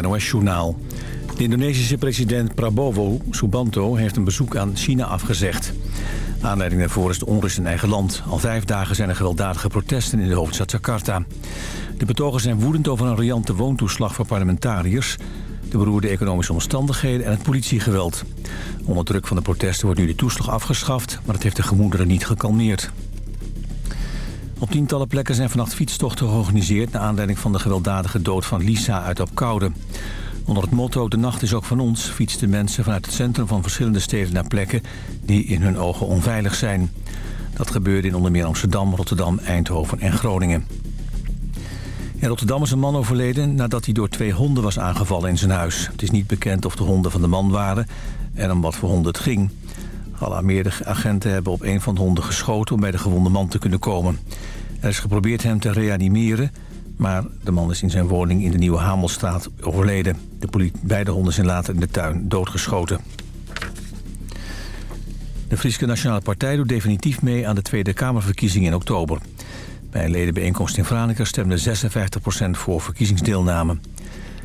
NOS-journaal. De Indonesische president Prabowo Subanto heeft een bezoek aan China afgezegd. Aanleiding daarvoor is de onrust in eigen land. Al vijf dagen zijn er gewelddadige protesten in de hoofdstad Jakarta. De betogers zijn woedend over een riante woontoeslag voor parlementariërs... de beroerde economische omstandigheden en het politiegeweld. Onder druk van de protesten wordt nu de toeslag afgeschaft... maar het heeft de gemoederen niet gekalmeerd. Op tientallen plekken zijn vannacht fietstochten georganiseerd... naar aanleiding van de gewelddadige dood van Lisa uit Opkoude. Onder het motto De Nacht is ook van ons... fietsten mensen vanuit het centrum van verschillende steden naar plekken... die in hun ogen onveilig zijn. Dat gebeurde in onder meer Amsterdam, Rotterdam, Eindhoven en Groningen. In Rotterdam is een man overleden nadat hij door twee honden was aangevallen in zijn huis. Het is niet bekend of de honden van de man waren en om wat voor honden het ging. Alle agenten hebben op een van de honden geschoten om bij de gewonde man te kunnen komen. Er is geprobeerd hem te reanimeren, maar de man is in zijn woning in de Nieuwe Hamelstraat overleden. De politie, beide honden zijn later in de tuin doodgeschoten. De Friese Nationale Partij doet definitief mee aan de Tweede Kamerverkiezingen in oktober. Bij een ledenbijeenkomst in Franeker stemde 56% voor verkiezingsdeelname.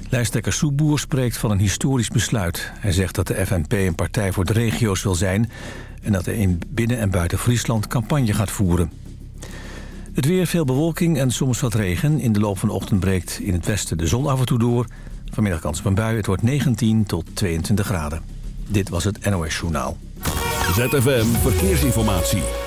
Lijsttrekker Soeboer spreekt van een historisch besluit. Hij zegt dat de FNP een partij voor de regio's wil zijn... en dat hij in binnen- en buiten Friesland campagne gaat voeren. Het weer, veel bewolking en soms wat regen. In de loop van de ochtend breekt in het westen de zon af en toe door. Vanmiddag kans op een bui. Het wordt 19 tot 22 graden. Dit was het NOS Journaal. ZFM Verkeersinformatie.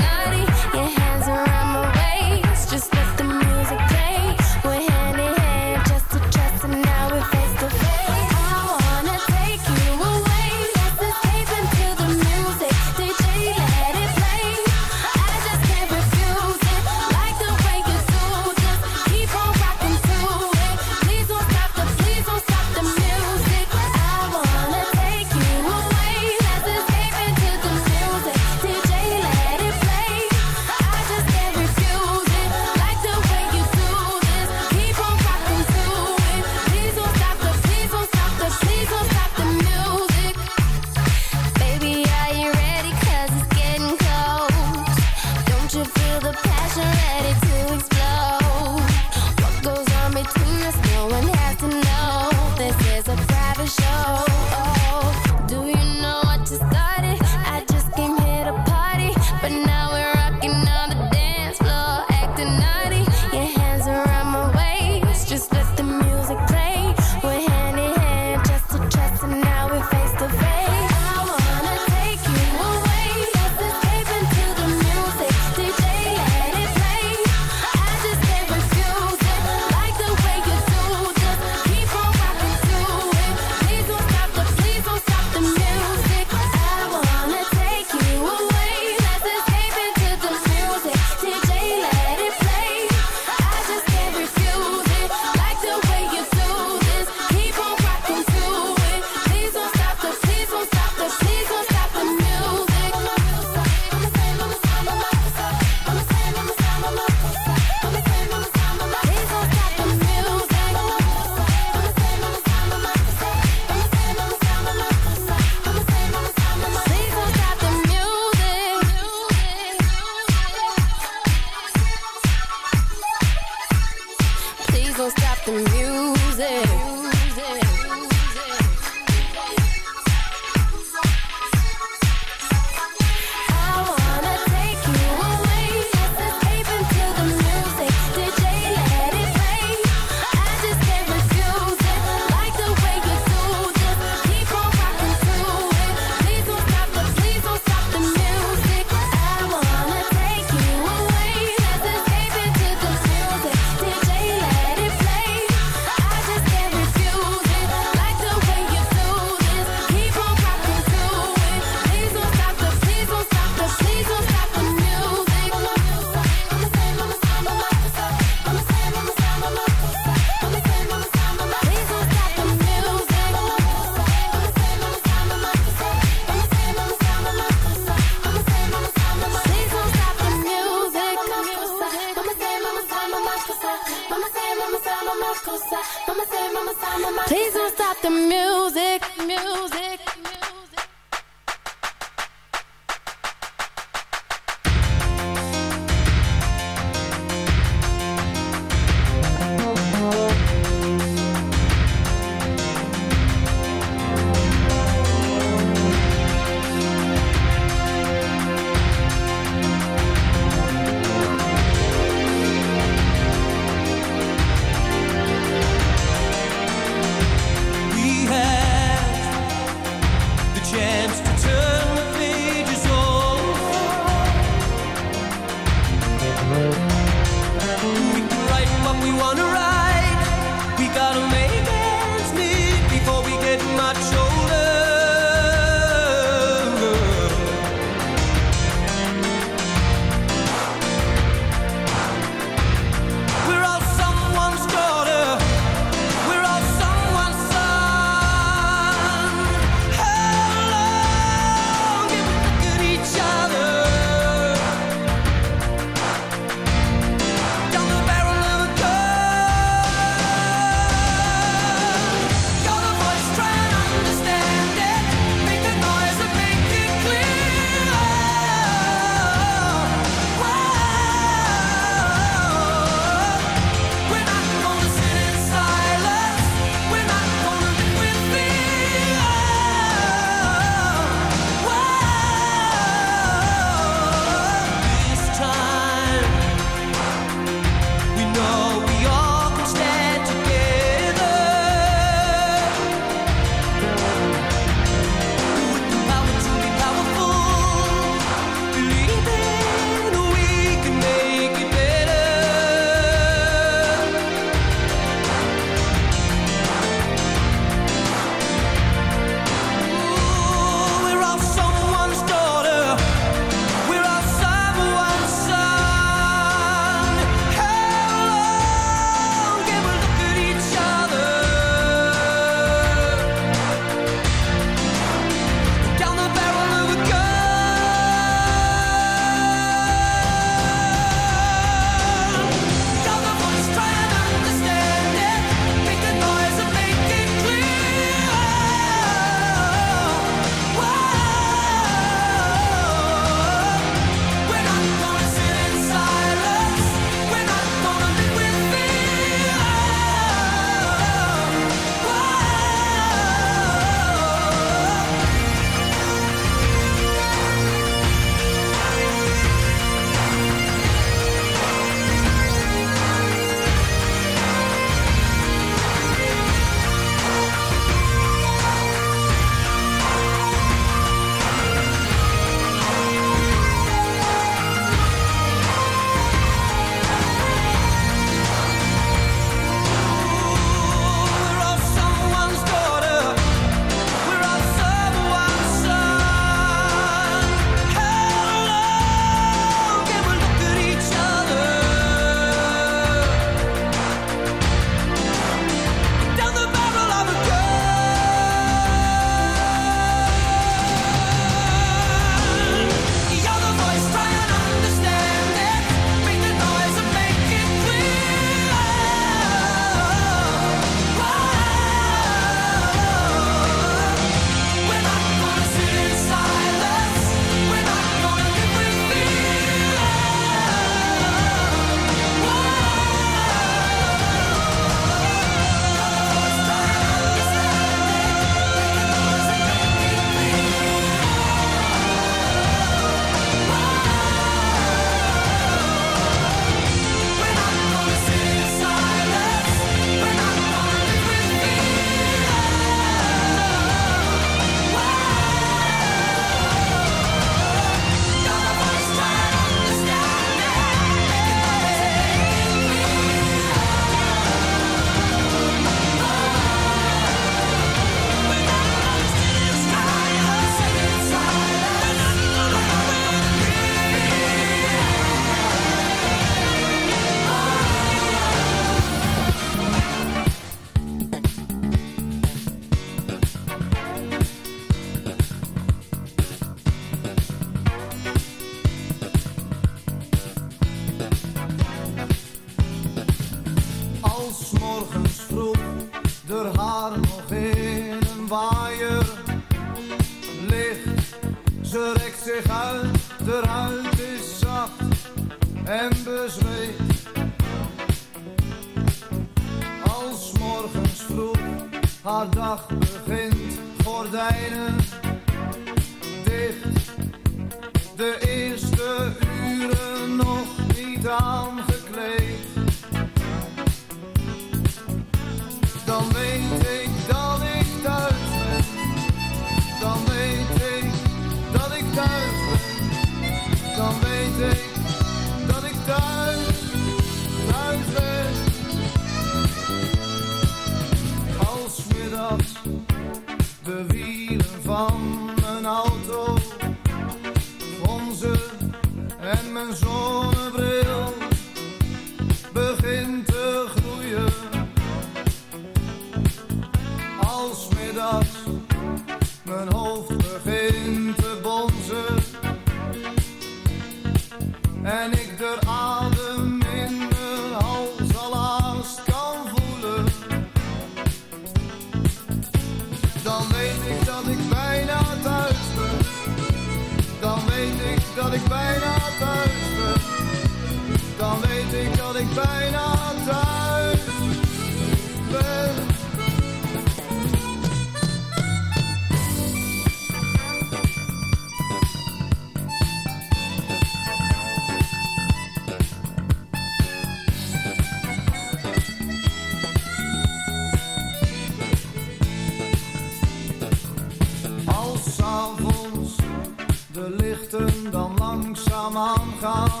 call.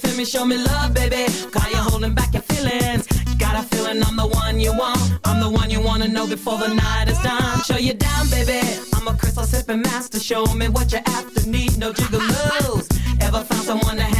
feel me? Show me love, baby. Why you holding back your feelings? Got a feeling I'm the one you want. I'm the one you wanna know before the night is done. Show you down, baby. I'm a crystal sipping master. Show me what you're after. Need no jiggaloos. Ever found someone to handle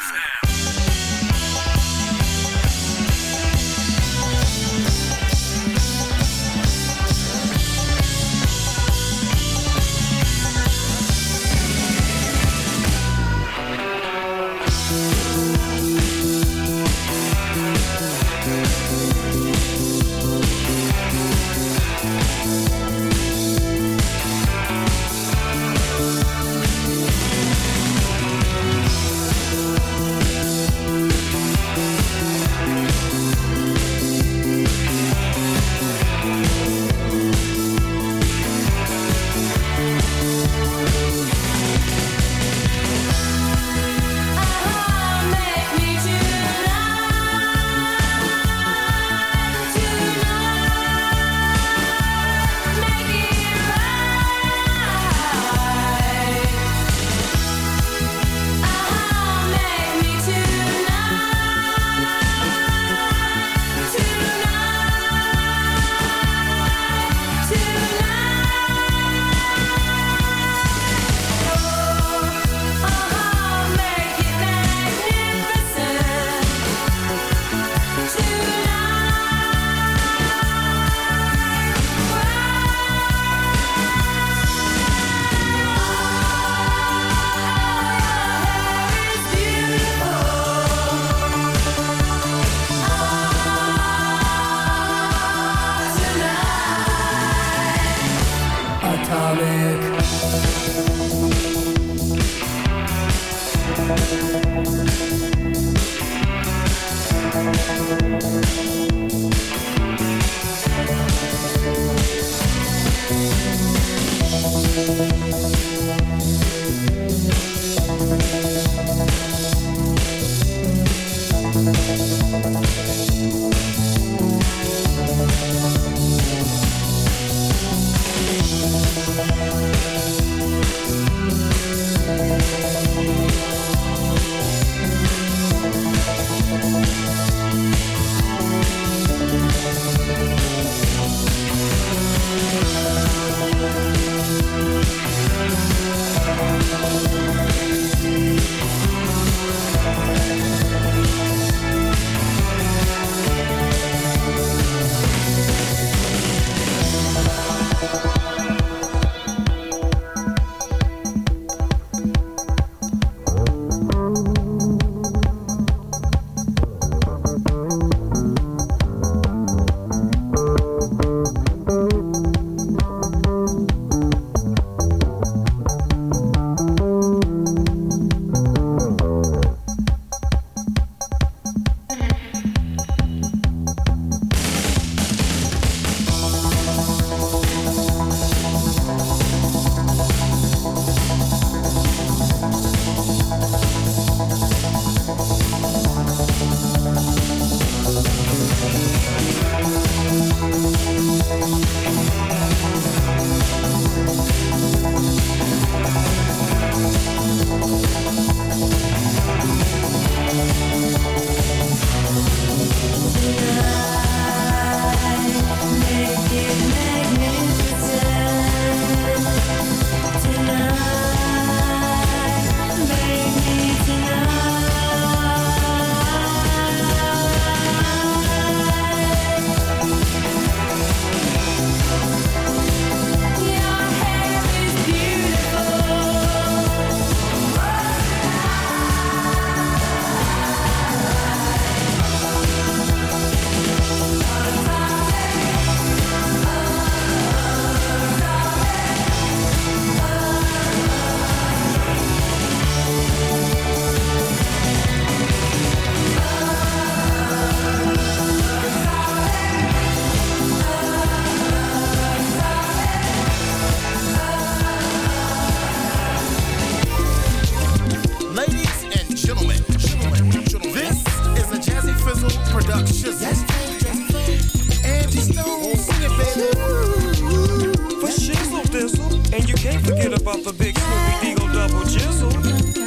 And you can't forget about the big Snoopy Deagle double chisel.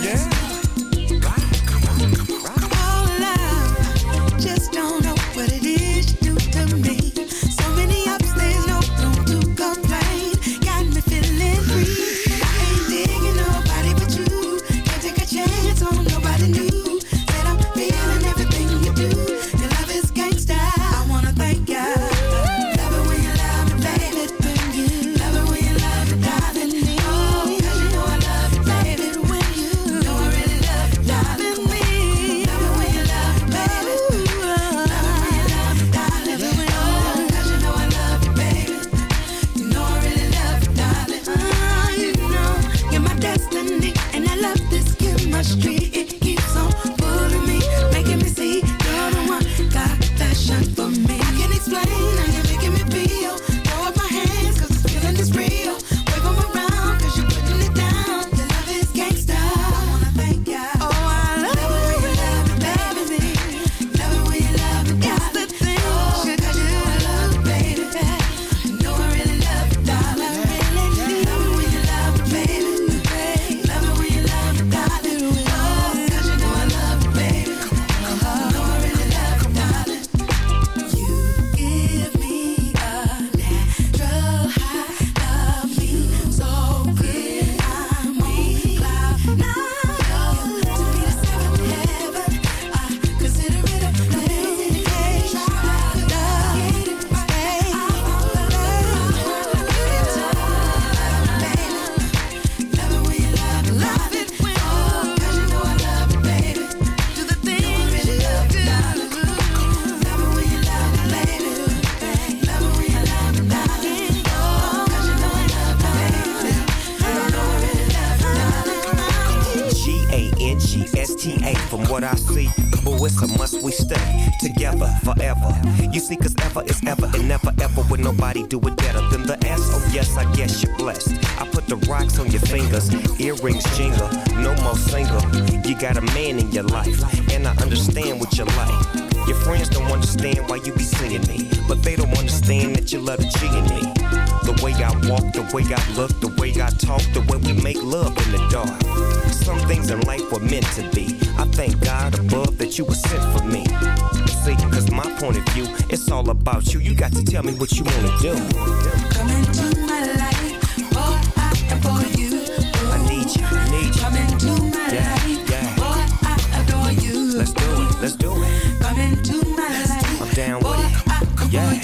Yeah. forever. You see, cause ever is ever and never ever would nobody do it better than the S. Oh, yes, I guess you're blessed. I put the rocks on your fingers, earrings jingle, no more single. You got a man in your life, and I understand what you like. Your friends don't understand why you be singing me, but they don't understand that you love the G me. The way I walk, the way I look, the way I talk, the way we make love in the dark. Some things in life were meant to be. I thank God above that you were sent for me. See, my point of view. It's all about you. You got to tell me what you wanna do. Come into my life, boy, I adore you. I need you, I need you. Come into my yeah, life, yeah. boy, I adore you. Let's do it, let's do it. Come into my life, I'm down boy, with it. I yeah.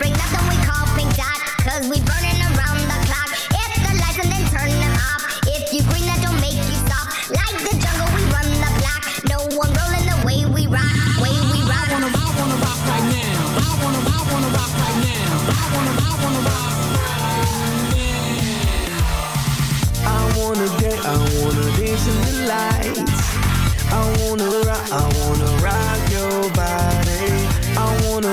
bring nothing we call pink dot. Cause we burning around the clock. Hit the lights and then turn them off. If you green, that don't make you stop. Like the jungle, we run the block. No one rolling the way we rock. Way we rock. I wanna, I wanna rock right now. I wanna, I wanna rock right now. I wanna, I wanna rock I wanna dance, I wanna dance in the lights. I wanna rock, I wanna rock your body. I wanna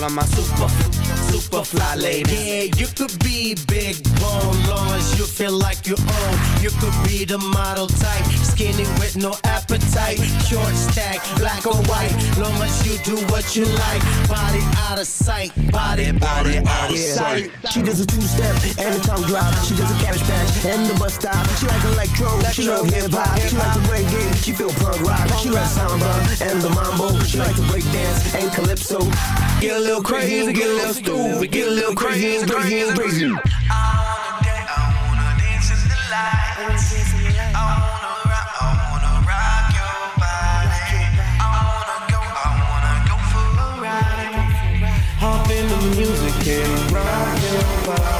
all of my super, super fly ladies. Yeah, you could be big bone, long as you feel like you own. You could be the model type, skinny with no appetite. Short stack, black or white, long as you do what you like. Body out of sight, body, body out of sight. She does a two-step and a tongue drop. She does a cabbage patch and the bus stop. She like electro, she love hip hop. She like the reggae, she feel punk rock. She like samba and the mambo. She like to break dance and calypso. Get a little crazy, get a little stupid, get a little crazy, crazy, crazy. All day I wanna dance in the lights. I wanna rock, I wanna rock your body. I wanna go, I wanna go for a ride. Hop in the music and rock your body